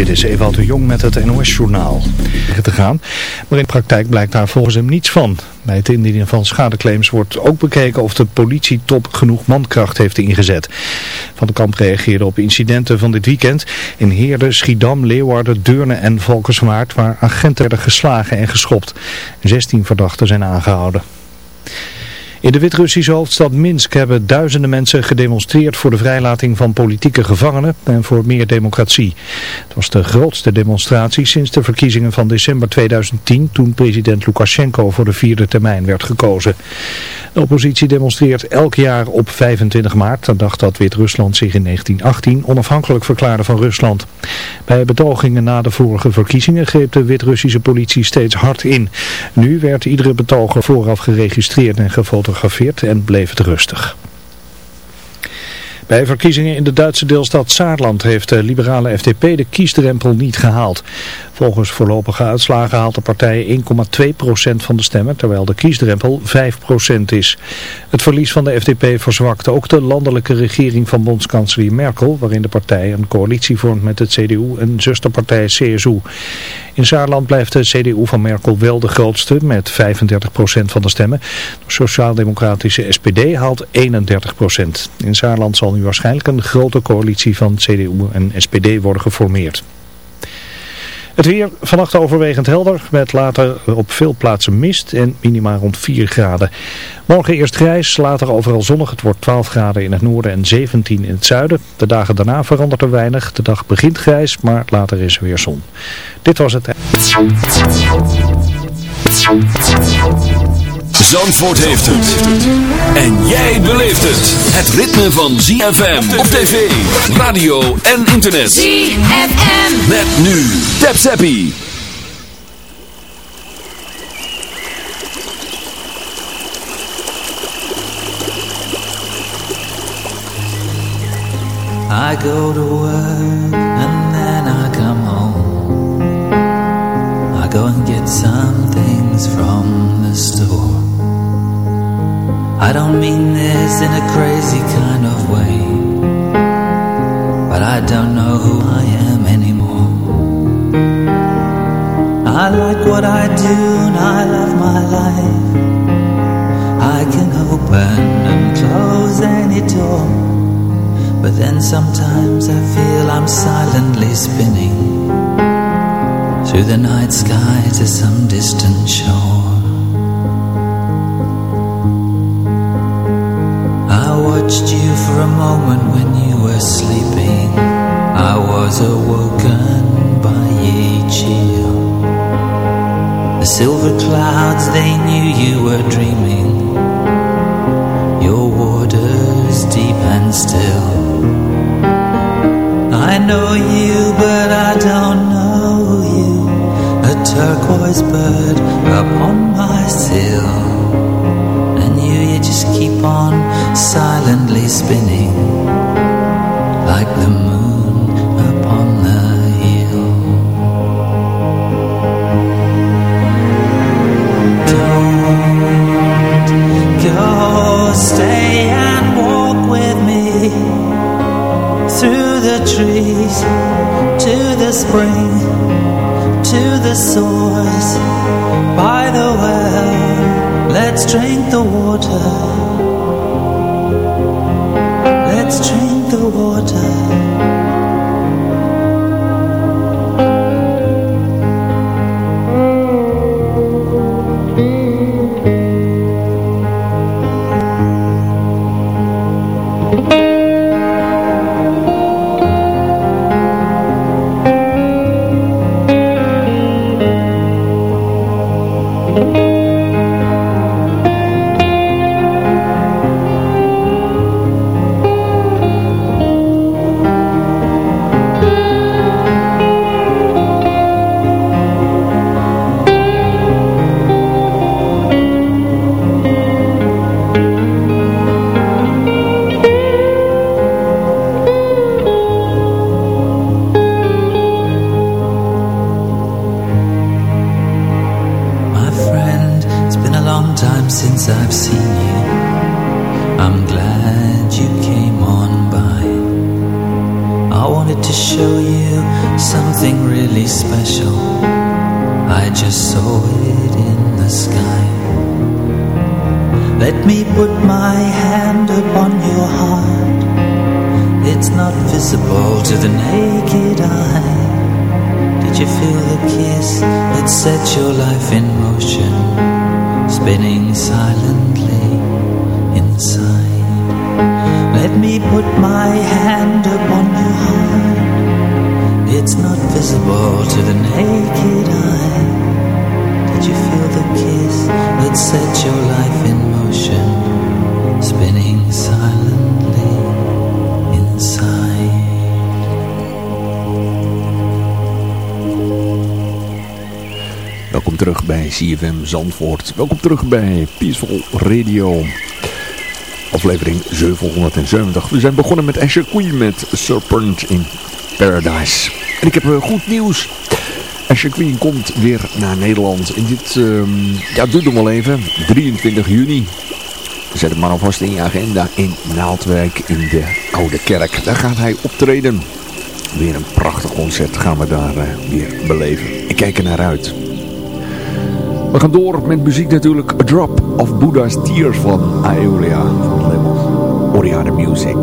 Dit is Ewout de Jong met het NOS-journaal. ...te gaan, maar in praktijk blijkt daar volgens hem niets van. Bij het indienen van schadeclaims wordt ook bekeken of de politietop genoeg mankracht heeft ingezet. Van de Kamp reageerde op incidenten van dit weekend in Heerde, Schiedam, Leeuwarden, Deurne en Valkenswaard... waar agenten werden geslagen en geschopt. 16 verdachten zijn aangehouden. In de Wit-Russische hoofdstad Minsk hebben duizenden mensen gedemonstreerd voor de vrijlating van politieke gevangenen en voor meer democratie. Het was de grootste demonstratie sinds de verkiezingen van december 2010 toen president Lukashenko voor de vierde termijn werd gekozen. De oppositie demonstreert elk jaar op 25 maart, de dag dat Wit-Rusland zich in 1918 onafhankelijk verklaarde van Rusland. Bij betogingen na de vorige verkiezingen greep de Wit-Russische politie steeds hard in. Nu werd iedere betoger vooraf geregistreerd en gefotografeerd en bleef het rustig. Bij verkiezingen in de Duitse deelstad Saarland heeft de liberale FDP de kiesdrempel niet gehaald. Volgens voorlopige uitslagen haalt de partij 1,2% van de stemmen, terwijl de kiesdrempel 5% is. Het verlies van de FDP verzwakt ook de landelijke regering van bondskanselier Merkel, waarin de partij een coalitie vormt met het CDU en zusterpartij CSU. In Saarland blijft de CDU van Merkel wel de grootste, met 35% van de stemmen. De sociaal-democratische SPD haalt 31%. In Saarland zal nu waarschijnlijk een grote coalitie van CDU en SPD worden geformeerd. Het weer vannacht overwegend helder, met later op veel plaatsen mist en minima rond 4 graden. Morgen eerst grijs, later overal zonnig. Het wordt 12 graden in het noorden en 17 in het zuiden. De dagen daarna verandert er weinig. De dag begint grijs, maar later is er weer zon. Dit was het. Zandvoort heeft het. En jij beleeft het. Het ritme van ZFM op tv, radio en internet. ZFM. Met nu. Tap Zappie. I go to work and then I come home. I go and get some things from the store. I don't mean this in a crazy kind of way. But I don't know who I am anymore. I like what I do and I love my life. I can open and close any door. But then sometimes I feel I'm silently spinning through the night sky to some distant shore. You for a moment when you were sleeping. I was awoken by each chill. The silver clouds, they knew you were dreaming. Your waters deep and still. I know you, but I don't know you. A turquoise bird upon my sill. Just keep on silently spinning like the moon upon the hill. Don't go, stay and walk with me through the trees to the spring to the source by the well. Let's drink the water. Let's drink the water. Not visible to the naked eye. Did you feel the kiss that set your life in motion, spinning silently inside? Let me put my hand upon your heart. It's not visible to the naked eye. Did you feel the kiss that set your life in motion, terug bij CFM Zandvoort. Welkom terug bij Peaceful Radio. Aflevering 770. We zijn begonnen met Asher Queen met Serpent in Paradise. En ik heb uh, goed nieuws. Asher Queen komt weer naar Nederland. En dit um, ja, doet hem wel even. 23 juni. Zet het maar alvast in je agenda in Naaldwijk in de Oude Kerk. Daar gaat hij optreden. Weer een prachtig concert gaan we daar uh, weer beleven. Ik kijk er naar uit. We gaan door met muziek natuurlijk. A Drop of Buddha's Tears van Aeolia van het label Oriana Music.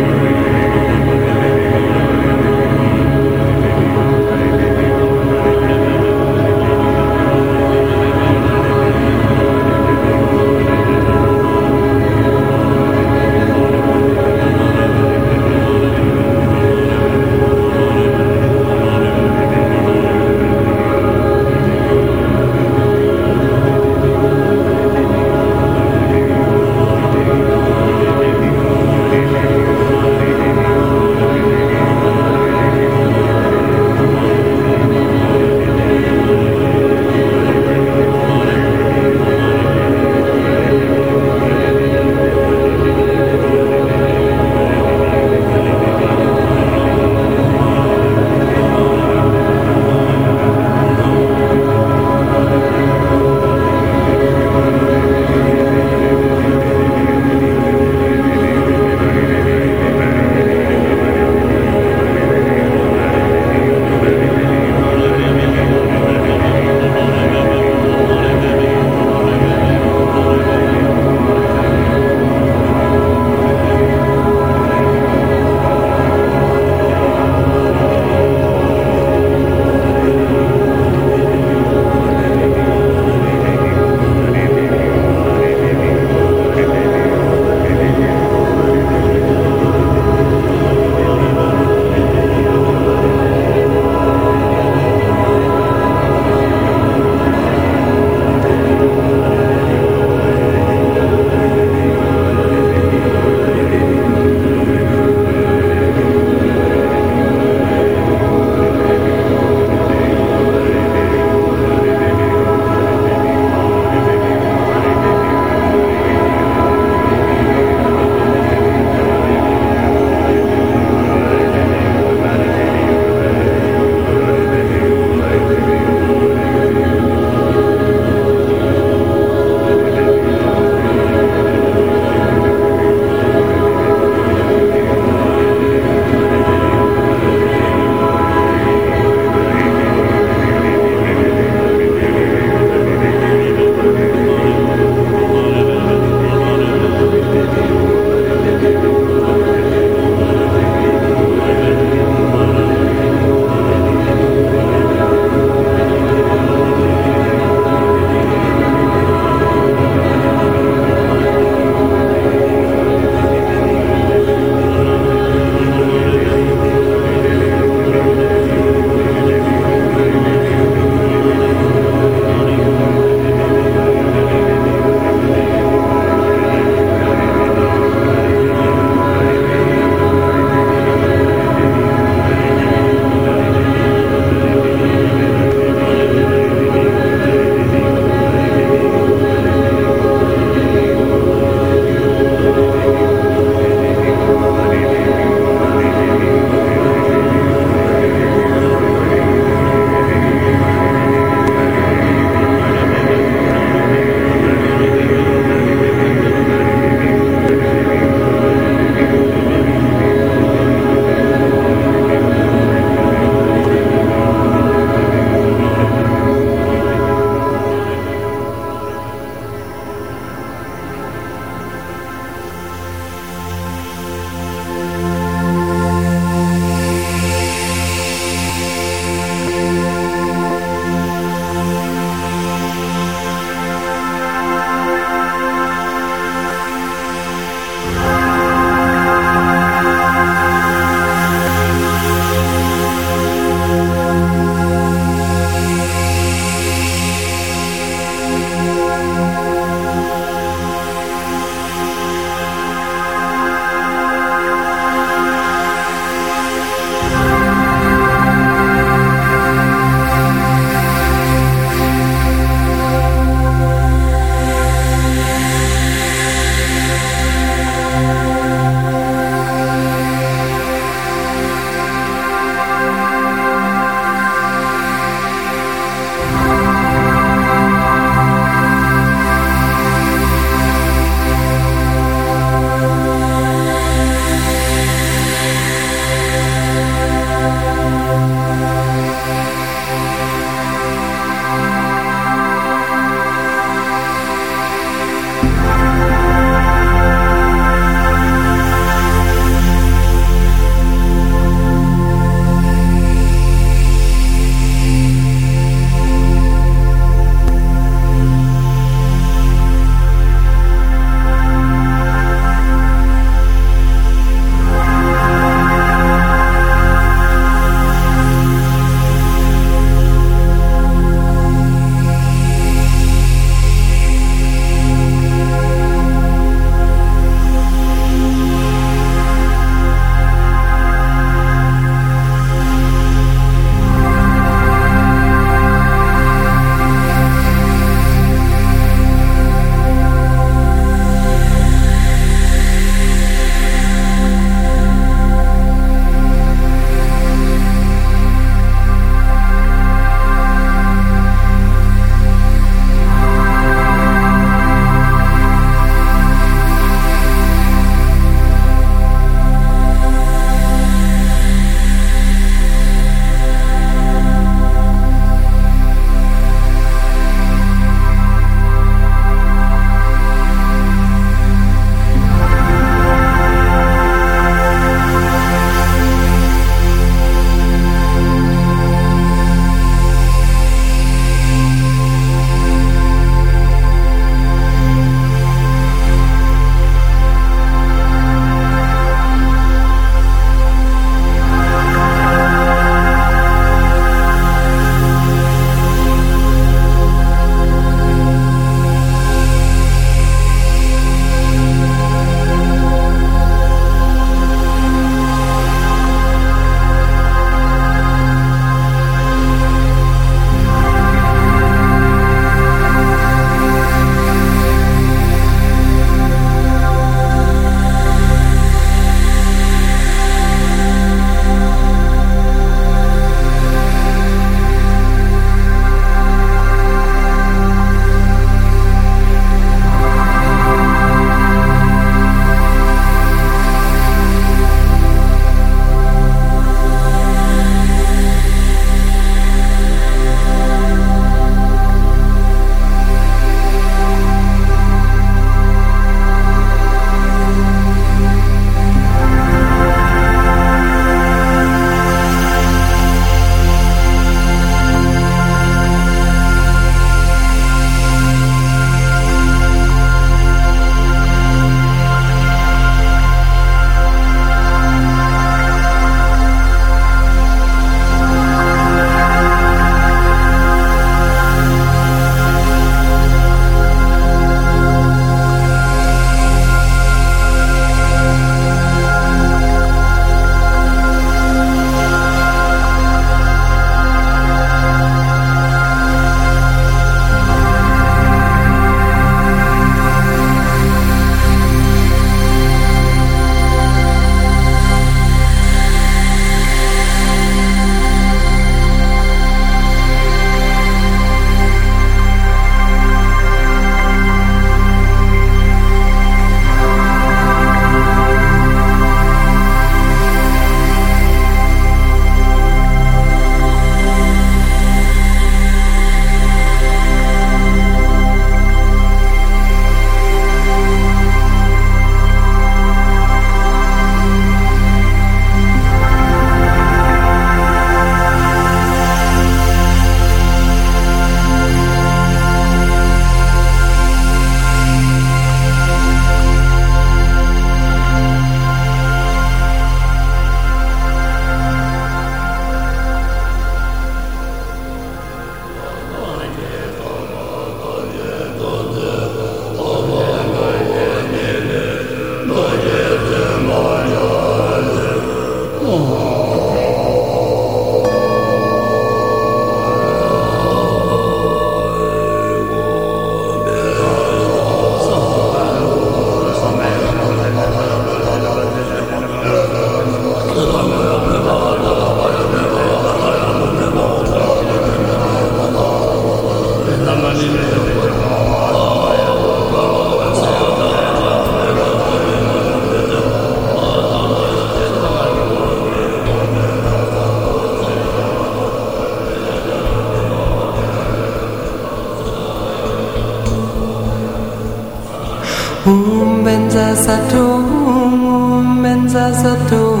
benzasatum, um benzasatum,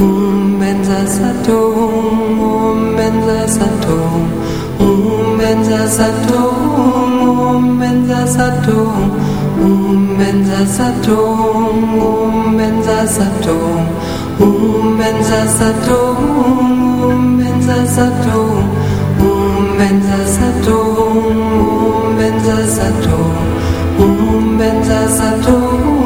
um benzasatum, um benzasatum, um benzasatum, um benzasatum, um benzasatum, um benzasatum, um benzasatum, um benzasatum, um benzasatum, um benzasatum, um benzasatum.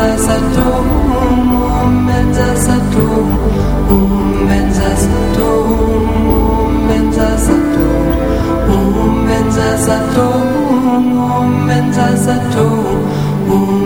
Um, um, um, um, um, um, um, um, um, um, um, um,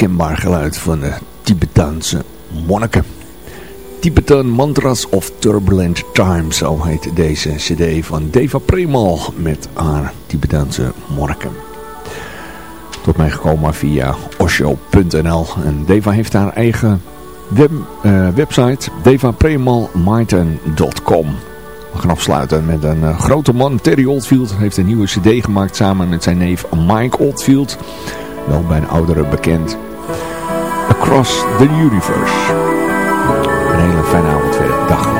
herkenbaar geluid van de Tibetaanse monniken. Tibetan Mantras of Turbulent Times, zo heet deze cd van Deva Premal met haar Tibetaanse monniken. Tot mij gekomen via osho.nl en Deva heeft haar eigen web, uh, website devapremalmaiten.com. We gaan afsluiten met een uh, grote man. Terry Oldfield heeft een nieuwe cd gemaakt samen met zijn neef Mike Oldfield. Wel bij een oudere bekend. Across the Universe. Een hele fijne avond verder. Dag.